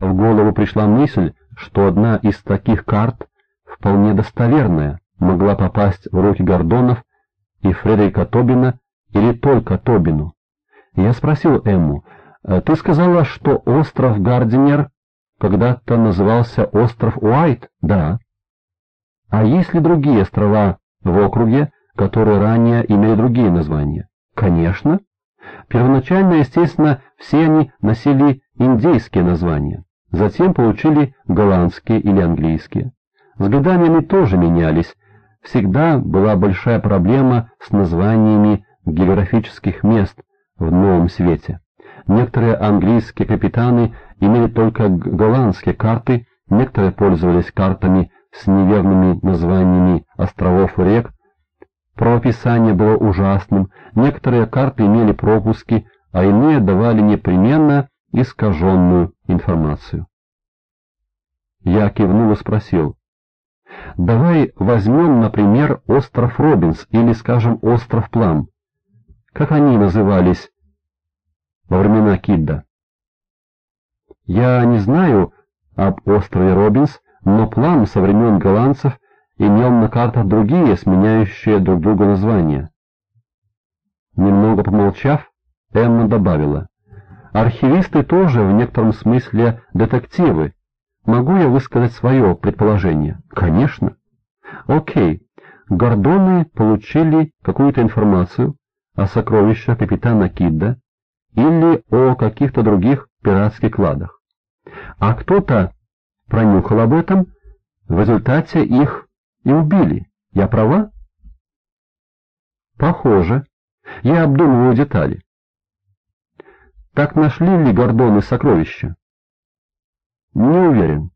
в голову пришла мысль, что одна из таких карт, вполне достоверная, могла попасть в руки Гордонов и Фредерика Тобина или только Тобину. Я спросил Эмму, «Э, «Ты сказала, что остров Гардинер когда-то назывался остров Уайт?» «Да». «А есть ли другие острова в округе, которые ранее имели другие названия?» «Конечно». Первоначально, естественно, все они носили индейские названия, затем получили голландские или английские. С годами они тоже менялись. Всегда была большая проблема с названиями географических мест в Новом Свете. Некоторые английские капитаны имели только голландские карты, некоторые пользовались картами с неверными названиями островов и рек. Правописание было ужасным, некоторые карты имели пропуски, а иные давали непременно искаженную информацию. Я кивнул и спросил, Давай возьмем, например, остров Робинс или, скажем, остров Плам. Как они назывались во времена Кидда? Я не знаю об острове Робинс, но Плам со времен голландцев имел на картах другие, сменяющие друг друга названия. Немного помолчав, Эмма добавила, «Архивисты тоже в некотором смысле детективы, Могу я высказать свое предположение? Конечно. Окей. Гордоны получили какую-то информацию о сокровищах капитана Кидда или о каких-то других пиратских кладах. А кто-то пронюхал об этом, в результате их и убили. Я права? Похоже. Я обдумываю детали. Так нашли ли Гордоны сокровища? Не уверен.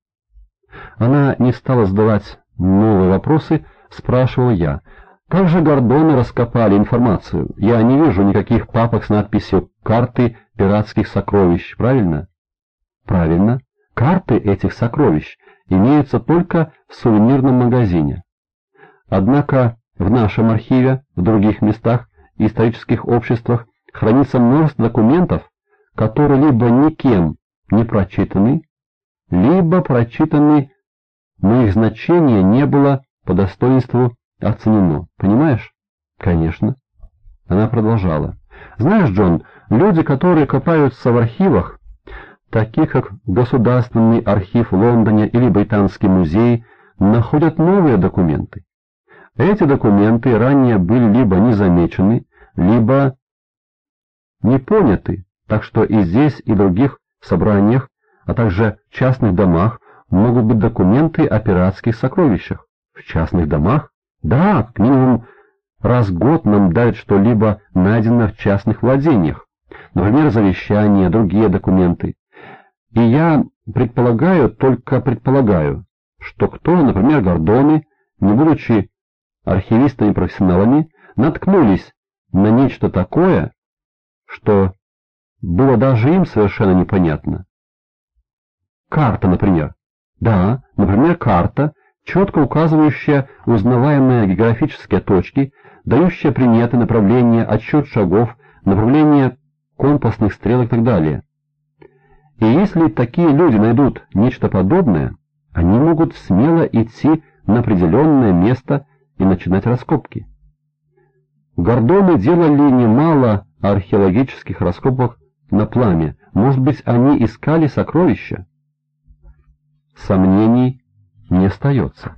Она не стала задавать новые вопросы, спрашивал я. Как же Гордоны раскопали информацию? Я не вижу никаких папок с надписью «Карты пиратских сокровищ», правильно? Правильно. Карты этих сокровищ имеются только в сувенирном магазине. Однако в нашем архиве, в других местах, исторических обществах хранится множество документов, которые либо никем не прочитаны, либо прочитаны, но их значение не было по достоинству оценено. Понимаешь? Конечно. Она продолжала. Знаешь, Джон, люди, которые копаются в архивах, таких как Государственный архив в Лондоне или Британский музей, находят новые документы. Эти документы ранее были либо не замечены, либо не поняты, так что и здесь, и других собраниях а также частных домах могут быть документы о пиратских сокровищах. В частных домах? Да, к минимум раз в год нам дают что-либо найдено в частных владениях, например, завещания, другие документы. И я предполагаю, только предполагаю, что кто, например, Гордоны, не будучи архивистами-профессионалами, наткнулись на нечто такое, что было даже им совершенно непонятно. Карта, например. Да, например, карта, четко указывающая узнаваемые географические точки, дающая приметы направления, отсчет шагов, направление компасных стрелок и так далее. И если такие люди найдут нечто подобное, они могут смело идти на определенное место и начинать раскопки. Гордоны делали немало археологических раскопок на пламе, может быть, они искали сокровища? Сомнений не остается.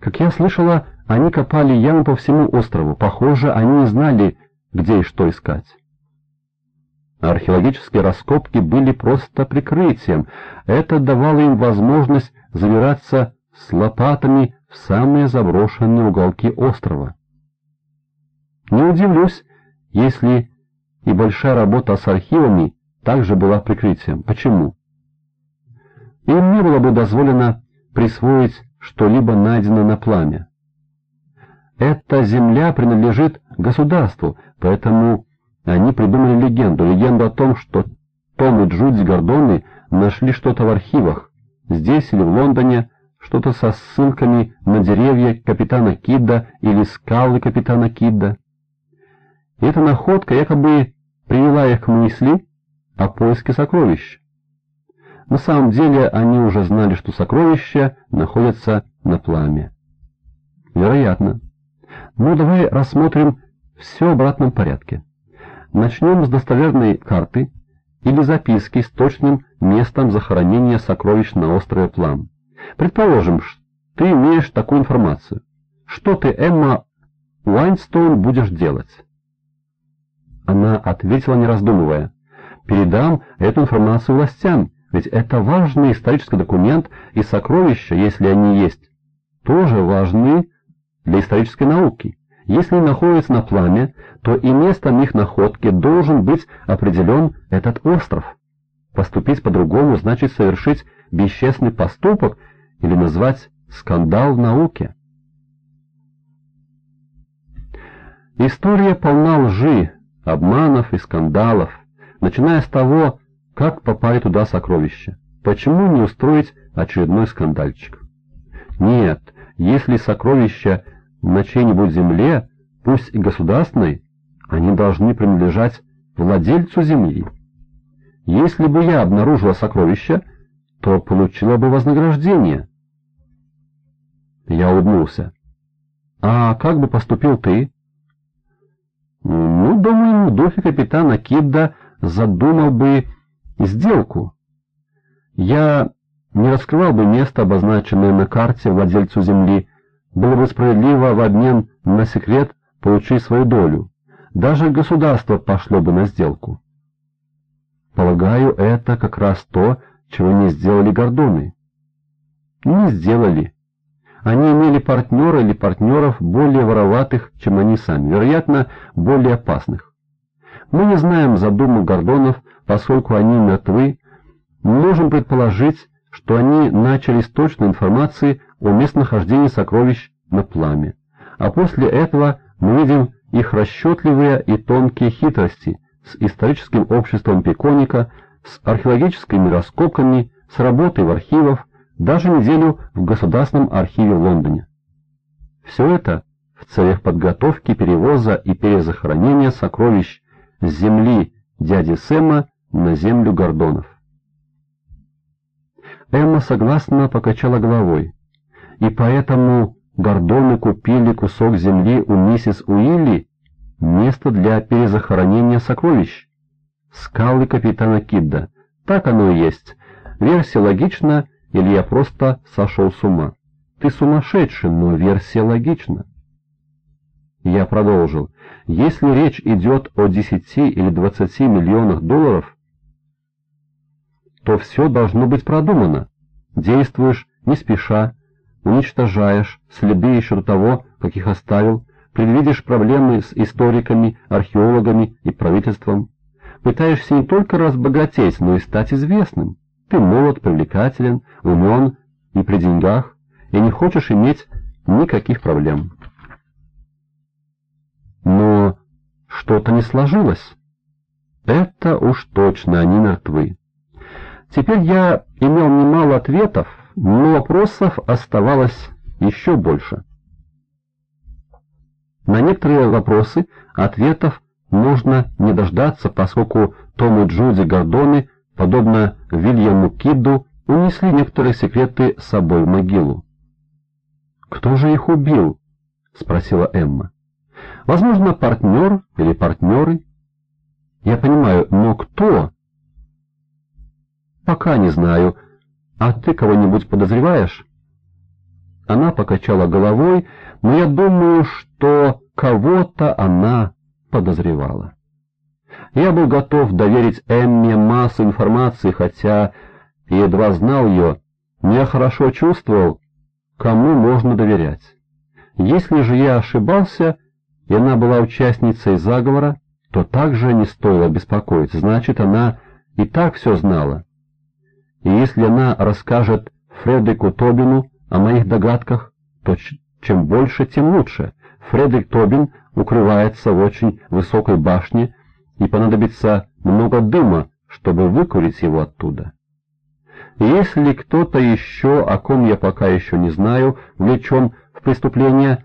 Как я слышала, они копали ямы по всему острову. Похоже, они не знали, где и что искать. Археологические раскопки были просто прикрытием. Это давало им возможность забираться с лопатами в самые заброшенные уголки острова. Не удивлюсь, если и большая работа с архивами также была прикрытием. Почему? Им не было бы дозволено присвоить что-либо найденное на пламя. Эта земля принадлежит государству, поэтому они придумали легенду, легенду о том, что Том и Джуди Гордоны нашли что-то в архивах, здесь или в Лондоне, что-то со ссылками на деревья капитана Кидда или скалы капитана Кидда. И эта находка якобы привела их к мысли о поиске сокровищ. На самом деле они уже знали, что сокровища находятся на пламе. Вероятно. Ну, давай рассмотрим все в обратном порядке. Начнем с достоверной карты или записки с точным местом захоронения сокровищ на острове Плам. Предположим, ты имеешь такую информацию. Что ты, Эмма Уайнстоун, будешь делать? Она ответила, не раздумывая. Передам эту информацию властям, ведь это важный исторический документ, и сокровища, если они есть, тоже важны для исторической науки. Если они находятся на пламе, то и местом их находки должен быть определен этот остров. Поступить по-другому значит совершить бесчестный поступок или назвать скандал в науке. История полна лжи, обманов и скандалов, начиная с того, как попали туда сокровища. Почему не устроить очередной скандальчик? Нет, если сокровища на чьей-нибудь земле, пусть и государственной, они должны принадлежать владельцу земли. Если бы я обнаружила сокровища, то получила бы вознаграждение. Я улыбнулся. А как бы поступил ты? Ну, думаю, духе капитана Кидда задумал бы сделку. Я не раскрывал бы место, обозначенное на карте владельцу земли, было бы справедливо в обмен на секрет получить свою долю. Даже государство пошло бы на сделку. Полагаю, это как раз то, чего не сделали гордоны. Не сделали. Они имели партнера или партнеров более вороватых, чем они сами, вероятно, более опасных. Мы не знаем задуму гордонов, поскольку они мертвы, можем предположить, что они начали с точной информации о местонахождении сокровищ на пламе, а после этого мы видим их расчетливые и тонкие хитрости с историческим обществом Пеконика, с археологическими раскопками, с работой в архивах, даже неделю в Государственном архиве в Лондоне. Все это в целях подготовки перевоза и перезахоронения сокровищ с земли дяди Сэма на землю Гордонов. Эмма согласно покачала головой. И поэтому Гордоны купили кусок земли у миссис Уилли, место для перезахоронения сокровищ. Скалы капитана Кидда. Так оно и есть. Версия логична, или я просто сошел с ума. Ты сумасшедший, но версия логична. Я продолжил. Если речь идет о 10 или 20 миллионах долларов, то все должно быть продумано. Действуешь не спеша, уничтожаешь следы еще до того, как их оставил, предвидишь проблемы с историками, археологами и правительством. Пытаешься не только разбогатеть, но и стать известным. Ты молод, привлекателен, умен и при деньгах, и не хочешь иметь никаких проблем. Но что-то не сложилось. Это уж точно они мертвы. Теперь я имел немало ответов, но вопросов оставалось еще больше. На некоторые вопросы ответов можно не дождаться, поскольку Том и Джуди Гордоны, подобно Вильяму Кидду, унесли некоторые секреты с собой в могилу. «Кто же их убил?» — спросила Эмма. «Возможно, партнер или партнеры?» «Я понимаю, но кто?» «Пока не знаю. А ты кого-нибудь подозреваешь?» Она покачала головой, но я думаю, что кого-то она подозревала. Я был готов доверить Эмме массу информации, хотя едва знал ее, но я хорошо чувствовал, кому можно доверять. Если же я ошибался, и она была участницей заговора, то также не стоило беспокоиться, значит, она и так все знала и если она расскажет Фредрику Тобину о моих догадках, то чем больше, тем лучше. Фредерик Тобин укрывается в очень высокой башне, и понадобится много дыма, чтобы выкурить его оттуда. Если кто-то еще, о ком я пока еще не знаю, влечен в преступление,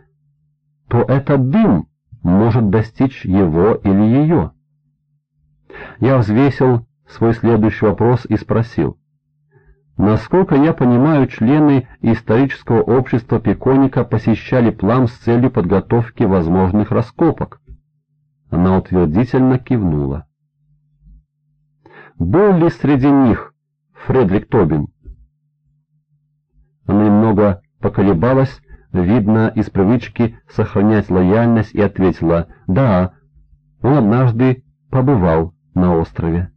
то этот дым может достичь его или ее. Я взвесил свой следующий вопрос и спросил, Насколько я понимаю, члены исторического общества Пеконика посещали план с целью подготовки возможных раскопок. Она утвердительно кивнула. Был ли среди них Фредрик Тобин? Она немного поколебалась, видно, из привычки сохранять лояльность, и ответила «Да, он однажды побывал на острове».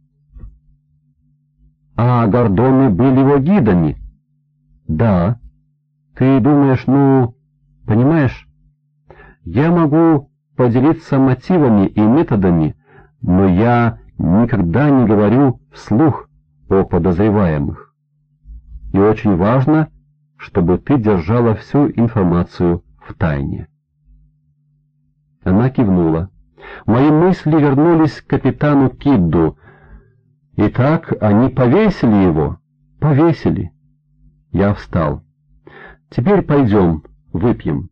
«А Гордоны были его гидами?» «Да. Ты думаешь, ну, понимаешь, я могу поделиться мотивами и методами, но я никогда не говорю вслух о подозреваемых. И очень важно, чтобы ты держала всю информацию в тайне. Она кивнула. Мои мысли вернулись к капитану Кидду. Итак, они повесили его? Повесили. Я встал. Теперь пойдем, выпьем.